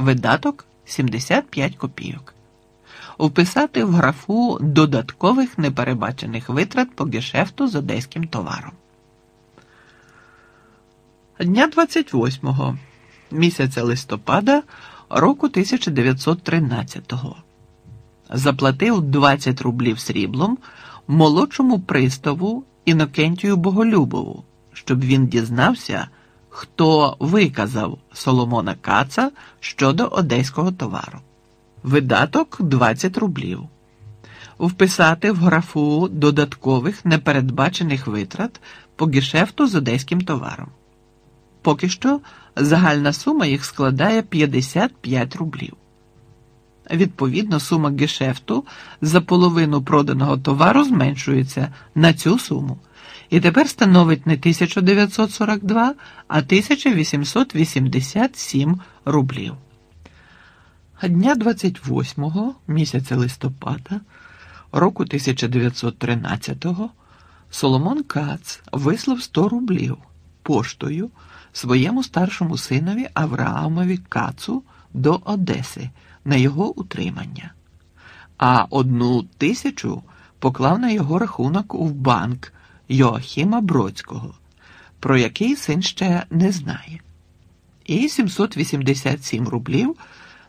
видаток 75 копійок. Вписати в графу додаткових неперебачених витрат по гешефту з одеським товаром. Дня 28-го місяця листопада року 1913-го заплатив 20 рублів сріблом молодшому приставу Інокентію Боголюбову, щоб він дізнався, хто виказав Соломона Каца щодо одеського товару. Видаток 20 рублів. Вписати в графу додаткових непередбачених витрат по гешефту з одеським товаром. Поки що загальна сума їх складає 55 рублів. Відповідно, сума гешефту за половину проданого товару зменшується на цю суму і тепер становить не 1942, а 1887 рублів. Дня 28 місяця листопада року 1913-го Соломон Кац вислав 100 рублів поштою своєму старшому синові Авраамові Кацу до Одеси на його утримання, а одну тисячу поклав на його рахунок в банк Йоахіма Бродського, про який син ще не знає, і 787 рублів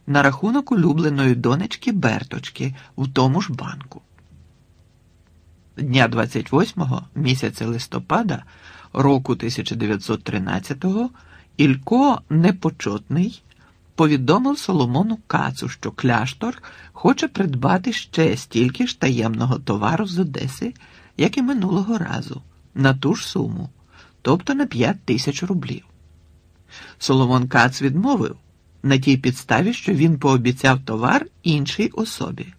на рахунок улюбленої донечки Берточки в тому ж банку. Дня 28-го місяця листопада року 1913-го Ілько Непочотний повідомив Соломону Кацу, що кляштор хоче придбати ще стільки ж таємного товару з Одеси, як і минулого разу, на ту ж суму, тобто на 5 тисяч рублів. Соломон Кац відмовив на тій підставі, що він пообіцяв товар іншій особі,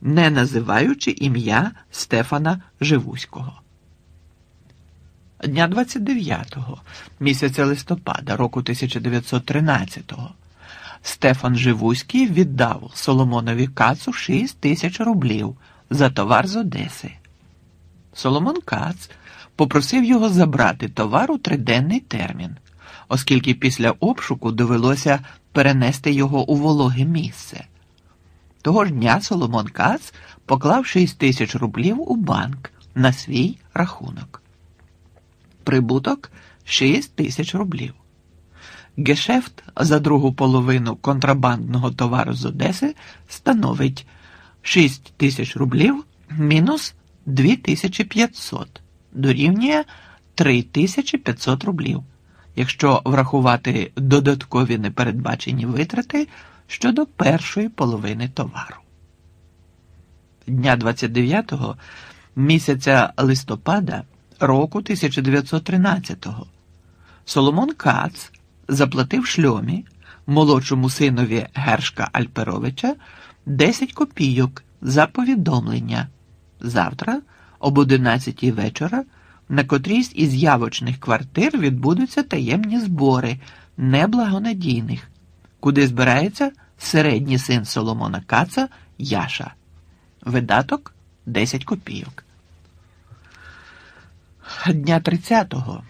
не називаючи ім'я Стефана Живуського. Дня 29-го, місяця листопада, року 1913-го, Стефан Живуський віддав Соломонові Кацу 6 тисяч рублів за товар з Одеси. Соломон Кац попросив його забрати товар у триденний термін, оскільки після обшуку довелося перенести його у вологе місце. Того ж дня Соломон Кац поклав 6 тисяч рублів у банк на свій рахунок. Прибуток 6 тисяч рублів. Гешефт за другу половину контрабандного товару з Одеси становить 6 тисяч рублів мінус 2500, дорівнює 3500 рублів, якщо врахувати додаткові непередбачені витрати щодо першої половини товару. Дня 29-го місяця листопада року 1913-го Соломон Кац заплатив шльомі молодшому синові Гершка Альперовича 10 копійок за повідомлення завтра об 11 вечора на котрійсь із явочних квартир відбудуться таємні збори неблагонадійних, куди збирається середній син Соломона Каца Яша. Видаток 10 копійок. Дня 30-го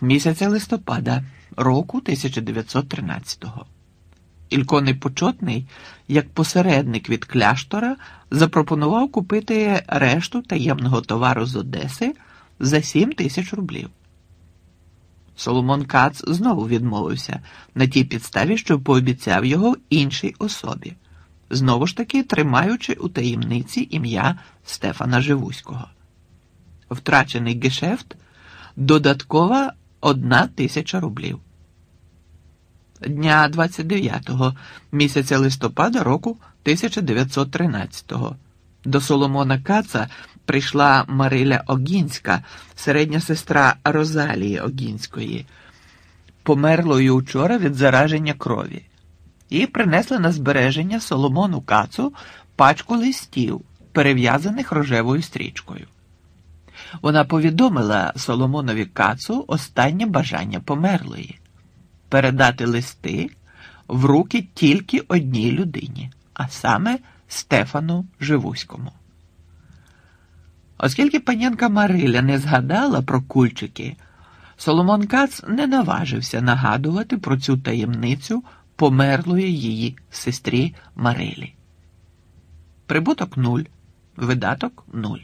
місяця листопада року 1913-го. Ілько Непочотний, як посередник від кляштора, запропонував купити решту таємного товару з Одеси за 7 тисяч рублів. Соломон Кац знову відмовився на тій підставі, що пообіцяв його іншій особі, знову ж таки тримаючи у таємниці ім'я Стефана Живуського. Втрачений гешефт додаткова одна тисяча рублів. Дня 29-го місяця листопада року 1913-го до Соломона Каца прийшла Мариля Огінська, середня сестра Розалії Огінської, померлою вчора від зараження крові, і принесла на збереження Соломону Кацу пачку листів, перев'язаних рожевою стрічкою. Вона повідомила Соломонові Кацу останнє бажання померлої передати листи в руки тільки одній людині, а саме Стефану Живуському. Оскільки панянка Мариля не згадала про кульчики, Соломон Кац не наважився нагадувати про цю таємницю померлої її сестрі Марелі. Прибуток нуль, видаток нуль.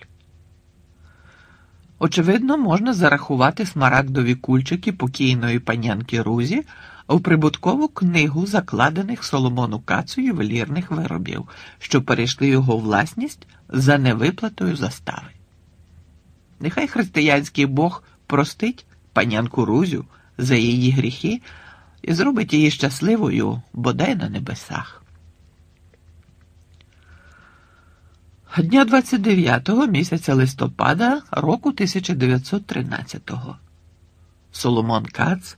Очевидно, можна зарахувати смарагдові кульчики покійної панянки Рузі у прибуткову книгу закладених Соломону Кацу ювелірних виробів, що перейшли його власність за невиплатою застави. Нехай християнський Бог простить панянку Рузю за її гріхи і зробить її щасливою бодай на небесах. Дня 29-го місяця листопада року 1913-го Соломон Кац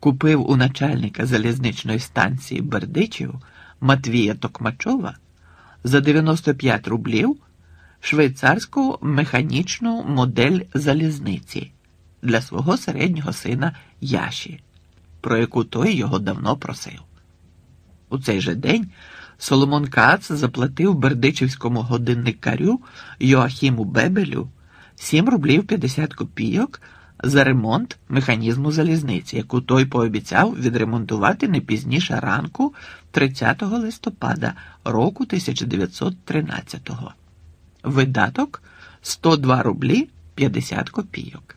купив у начальника залізничної станції Бердичів Матвія Токмачова за 95 рублів швейцарську механічну модель залізниці для свого середнього сина Яші, про яку той його давно просив. У цей же день Соломон Кац заплатив бердичівському годинникарю Йоахіму Бебелю 7 рублів 50 копійок за ремонт механізму залізниці, яку той пообіцяв відремонтувати не пізніше ранку 30 листопада року 1913-го. Видаток 102 рублі 50 копійок.